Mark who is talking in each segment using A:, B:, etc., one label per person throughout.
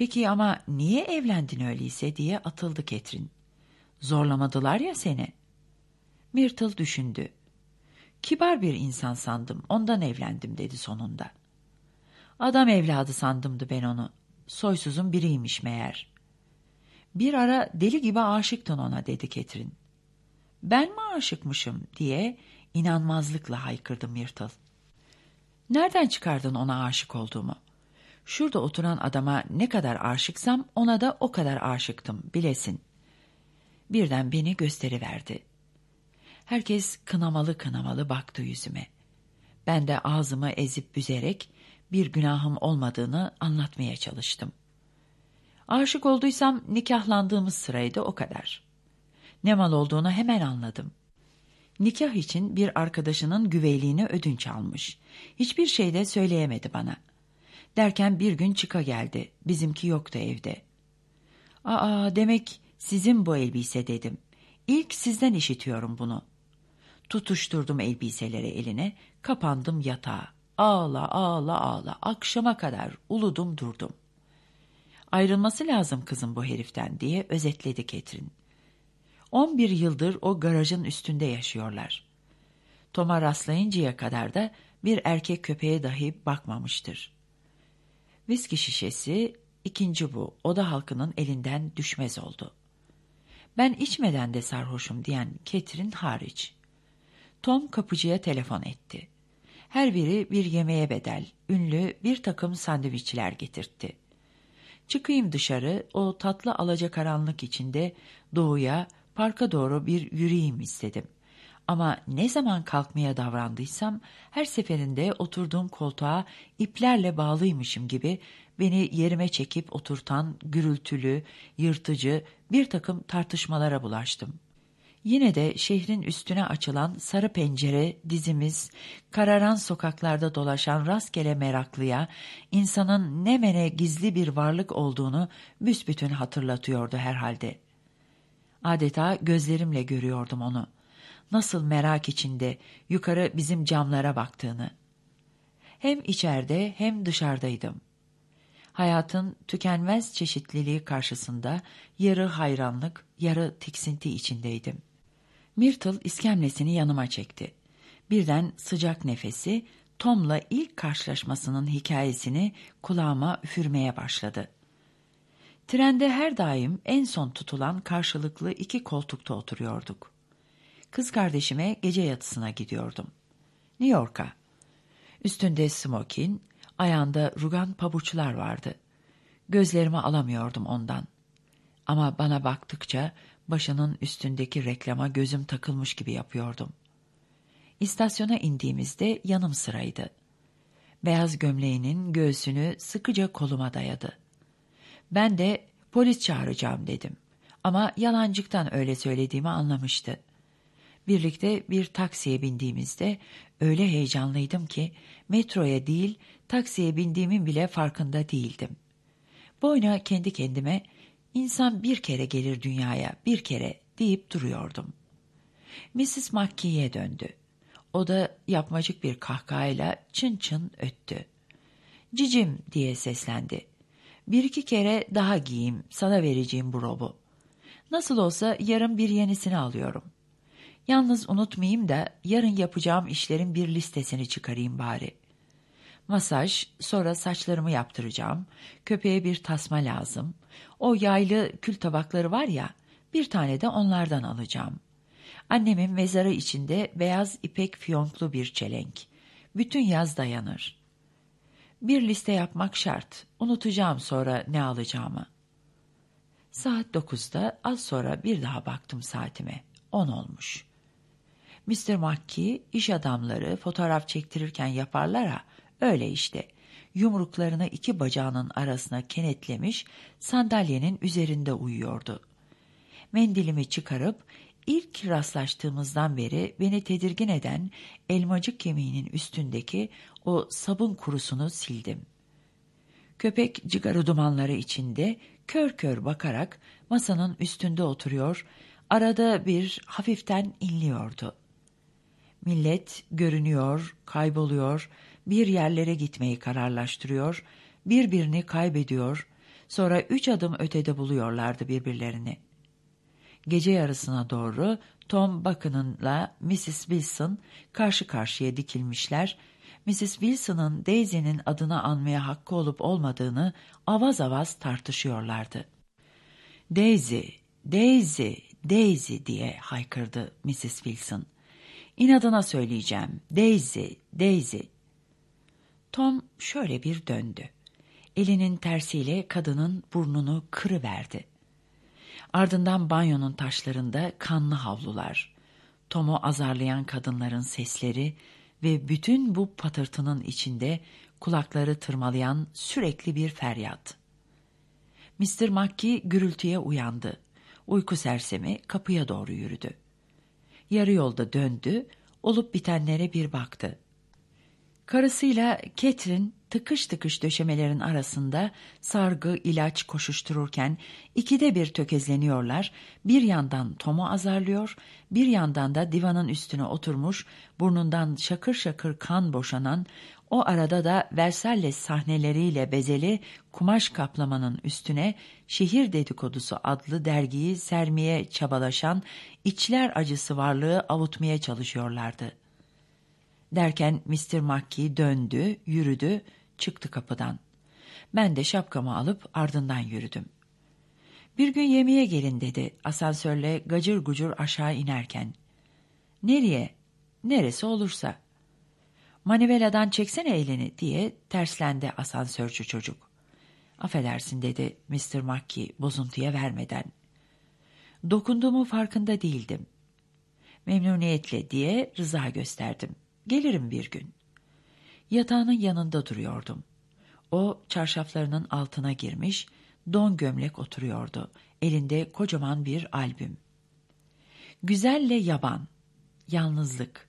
A: Peki ama niye evlendin öyleyse diye atıldı Ketrin. Zorlamadılar ya seni. Myrtle düşündü. Kibar bir insan sandım, ondan evlendim dedi sonunda. Adam evladı sandımdı ben onu. Soysuzun biriymiş meğer. Bir ara deli gibi aşıktın ona dedi Ketrin. Ben mi aşıkmışım diye inanmazlıkla haykırdı Myrtle. Nereden çıkardın ona aşık olduğumu? Şurada oturan adama ne kadar aşıksam ona da o kadar aşıktım bilesin. Birden beni gösteriverdi. Herkes kınamalı kınamalı baktı yüzüme. Ben de ağzımı ezip büzerek bir günahım olmadığını anlatmaya çalıştım. Aşık olduysam nikahlandığımız sıraydı o kadar. Ne mal olduğunu hemen anladım. Nikah için bir arkadaşının güveyliğini ödünç almış. Hiçbir şey de söyleyemedi bana. Derken bir gün çıka geldi. Bizimki yoktu evde. Aa demek sizin bu elbise dedim. İlk sizden işitiyorum bunu. Tutuşturdum elbiseleri eline, kapandım yatağa. Ağla ağla ağla akşama kadar uludum durdum. Ayrılması lazım kızım bu heriften diye özetledi Ketrin. On bir yıldır o garajın üstünde yaşıyorlar. Tom'a rastlayıncaya kadar da bir erkek köpeğe dahi bakmamıştır. Viski şişesi ikinci bu oda halkının elinden düşmez oldu. Ben içmeden de sarhoşum diyen Ketrin hariç. Tom kapıcıya telefon etti. Her biri bir yemeğe bedel, ünlü bir takım sandviçler getirtti. Çıkayım dışarı, o tatlı alacakaranlık içinde doğuya, parka doğru bir yürüyeyim istedim. Ama ne zaman kalkmaya davrandıysam her seferinde oturduğum koltuğa iplerle bağlıymışım gibi beni yerime çekip oturtan gürültülü, yırtıcı bir takım tartışmalara bulaştım. Yine de şehrin üstüne açılan sarı pencere, dizimiz, kararan sokaklarda dolaşan rastgele meraklıya, insanın ne mene gizli bir varlık olduğunu büsbütün hatırlatıyordu herhalde. Adeta gözlerimle görüyordum onu. Nasıl merak içinde yukarı bizim camlara baktığını. Hem içeride hem dışarıdaydım. Hayatın tükenmez çeşitliliği karşısında yarı hayranlık, yarı tiksinti içindeydim. Myrtle iskemlesini yanıma çekti. Birden sıcak nefesi Tom'la ilk karşılaşmasının hikayesini kulağıma üfürmeye başladı. Trende her daim en son tutulan karşılıklı iki koltukta oturuyorduk. Kız kardeşime gece yatısına gidiyordum. New York'a. Üstünde smokin, ayağında rugan pabuçlar vardı. Gözlerimi alamıyordum ondan. Ama bana baktıkça başının üstündeki reklama gözüm takılmış gibi yapıyordum. İstasyona indiğimizde yanım sıraydı. Beyaz gömleğinin göğsünü sıkıca koluma dayadı. Ben de polis çağıracağım dedim. Ama yalancıktan öyle söylediğimi anlamıştı. Birlikte bir taksiye bindiğimizde öyle heyecanlıydım ki metroya değil taksiye bindiğimin bile farkında değildim. Boyna kendi kendime İnsan bir kere gelir dünyaya, bir kere deyip duruyordum. Mrs. McKee'ye döndü. O da yapmacık bir kahkahayla çın çın öttü. Cicim diye seslendi. Bir iki kere daha giyeyim, sana vereceğim bu robu. Nasıl olsa yarın bir yenisini alıyorum. Yalnız unutmayayım da yarın yapacağım işlerin bir listesini çıkarayım bari. Masaj, sonra saçlarımı yaptıracağım. Köpeğe bir tasma lazım. O yaylı kül tabakları var ya, bir tane de onlardan alacağım. Annemin mezarı içinde beyaz ipek fiyonklu bir çelenk. Bütün yaz dayanır. Bir liste yapmak şart. Unutacağım sonra ne alacağımı. Saat dokuzda az sonra bir daha baktım saatime. On olmuş. Mr. McKee iş adamları fotoğraf çektirirken yaparlar ha, öyle işte yumruklarını iki bacağının arasına kenetlemiş sandalyenin üzerinde uyuyordu. Mendilimi çıkarıp ilk rastlaştığımızdan beri beni tedirgin eden elmacık kemiğinin üstündeki o sabun kurusunu sildim. Köpek cigarı dumanları içinde kör kör bakarak masanın üstünde oturuyor, arada bir hafiften inliyordu. Millet görünüyor, kayboluyor, bir yerlere gitmeyi kararlaştırıyor, birbirini kaybediyor, Sonra üç adım ötede buluyorlardı birbirlerini. Gece yarısına doğru Tom Buchanan'la Mrs. Wilson karşı karşıya dikilmişler. Mrs. Wilson'ın Daisy'nin adını anmaya hakkı olup olmadığını avaz avaz tartışıyorlardı. Daisy, Daisy, Daisy diye haykırdı Mrs. Wilson. İnadına söyleyeceğim. Daisy, Daisy. Tom şöyle bir döndü. Elinin tersiyle kadının burnunu kırıverdi. Ardından banyonun taşlarında kanlı havlular, Tom'u azarlayan kadınların sesleri ve bütün bu patırtının içinde kulakları tırmalayan sürekli bir feryat. Mr. Mackey gürültüye uyandı. Uyku sersemi kapıya doğru yürüdü. Yarı yolda döndü, olup bitenlere bir baktı. Karısıyla Catherine tıkış tıkış döşemelerin arasında sargı, ilaç koşuştururken ikide bir tökezleniyorlar, bir yandan Tom'u azarlıyor, bir yandan da divanın üstüne oturmuş, burnundan şakır şakır kan boşanan, o arada da Versalles sahneleriyle bezeli kumaş kaplamanın üstüne Şehir Dedikodusu adlı dergiyi sermeye çabalaşan içler acısı varlığı avutmaya çalışıyorlardı. Derken Mr. Mackey döndü, yürüdü, çıktı kapıdan. Ben de şapkamı alıp ardından yürüdüm. Bir gün yemeğe gelin dedi asansörle gacır gucur aşağı inerken. Nereye? Neresi olursa. Maniveladan çeksene elini diye terslendi asansörcü çocuk. Affedersin dedi Mr. Mackey bozuntuya vermeden. Dokunduğumu farkında değildim. Memnuniyetle diye rıza gösterdim. Gelirim bir gün. Yatağının yanında duruyordum. O çarşaflarının altına girmiş, don gömlek oturuyordu. Elinde kocaman bir albüm. Güzelle yaban, yalnızlık,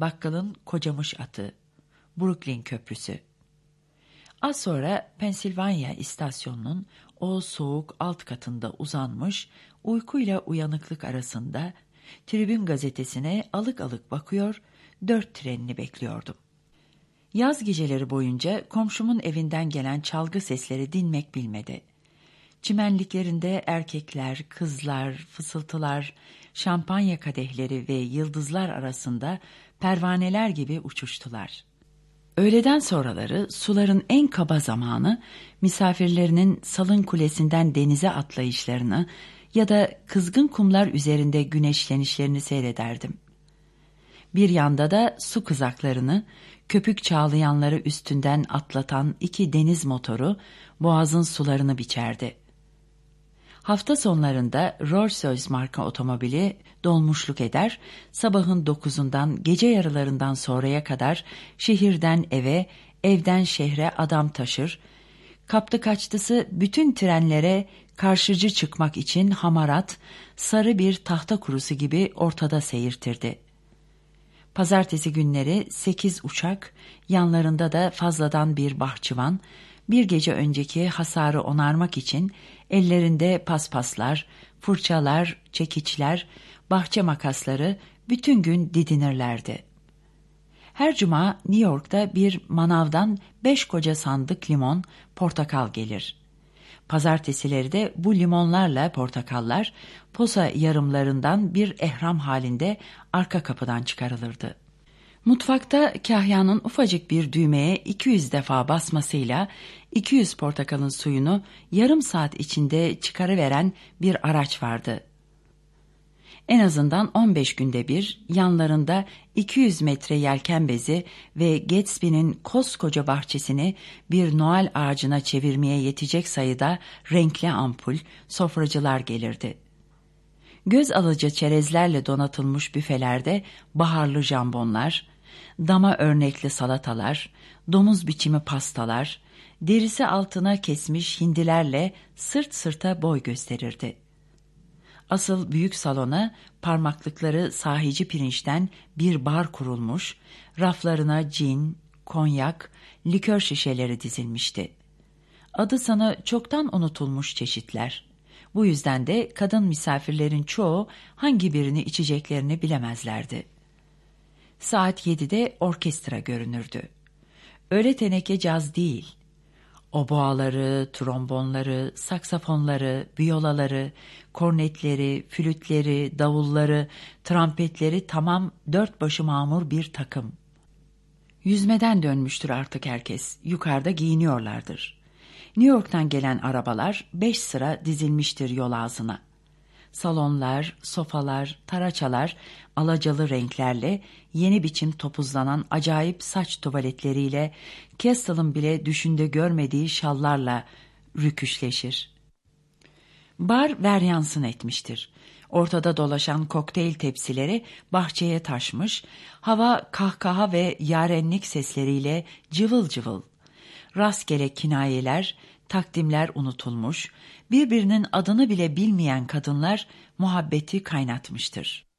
A: bakkalın kocamış atı, Brooklyn Köprüsü. Az sonra Pensilvanya istasyonunun o soğuk alt katında uzanmış, uykuyla uyanıklık arasında tribün gazetesine alık alık bakıyor, dört trenini bekliyordum. Yaz geceleri boyunca komşumun evinden gelen çalgı sesleri dinmek bilmedi. Çimenliklerinde erkekler, kızlar, fısıltılar, şampanya kadehleri ve yıldızlar arasında pervaneler gibi uçuştular. Öğleden sonraları suların en kaba zamanı misafirlerinin salın kulesinden denize atlayışlarını ya da kızgın kumlar üzerinde güneşlenişlerini seyrederdim. Bir yanda da su kızaklarını, köpük çağlayanları üstünden atlatan iki deniz motoru boğazın sularını biçerdi. Hafta sonlarında Rolls-Royce marka otomobili dolmuşluk eder, sabahın dokuzundan gece yarılarından sonraya kadar şehirden eve, evden şehre adam taşır, kaptı kaçtısı bütün trenlere karşıcı çıkmak için hamarat, sarı bir tahta kurusu gibi ortada seyirtirdi.'' Pazartesi günleri sekiz uçak, yanlarında da fazladan bir bahçıvan, bir gece önceki hasarı onarmak için ellerinde paspaslar, fırçalar, çekiçler, bahçe makasları bütün gün didinirlerdi. Her cuma New York'ta bir manavdan beş koca sandık limon, portakal gelir. Pazartesileri de bu limonlarla portakallar posa yarımlarından bir ehram halinde arka kapıdan çıkarılırdı. Mutfakta kahyanın ufacık bir düğmeye 200 defa basmasıyla 200 portakalın suyunu yarım saat içinde çıkarıveren bir araç vardı. En azından 15 günde bir yanlarında 200 metre yelken bezi ve Gatsby'nin koskoca bahçesini bir Noel ağacına çevirmeye yetecek sayıda renkli ampul, sofracılar gelirdi. Göz alıcı çerezlerle donatılmış büfelerde baharlı jambonlar, dama örnekli salatalar, domuz biçimi pastalar, derisi altına kesmiş hindilerle sırt sırta boy gösterirdi. Asıl büyük salona parmaklıkları sahici pirinçten bir bar kurulmuş, raflarına cin, konyak, likör şişeleri dizilmişti. Adı sana çoktan unutulmuş çeşitler. Bu yüzden de kadın misafirlerin çoğu hangi birini içeceklerini bilemezlerdi. Saat yedide orkestra görünürdü. Öyle teneke caz değil. Oboaları, trombonları, saksafonları, viyolaları, kornetleri, flütleri, davulları, trampetleri tamam dört başı mamur bir takım. Yüzmeden dönmüştür artık herkes. Yukarıda giyiniyorlardır. New York'tan gelen arabalar beş sıra dizilmiştir yol ağzına. Salonlar, sofalar, taraçalar alacalı renklerle yeni biçim topuzlanan acayip saç tuvaletleriyle Castle'ın bile düşünde görmediği şallarla rüküşleşir. Bar veryansın etmiştir. Ortada dolaşan kokteyl tepsileri bahçeye taşmış, hava kahkaha ve yarenlik sesleriyle cıvıl cıvıl. Rastgele kinayeler, takdimler unutulmuş, birbirinin adını bile bilmeyen kadınlar muhabbeti kaynatmıştır.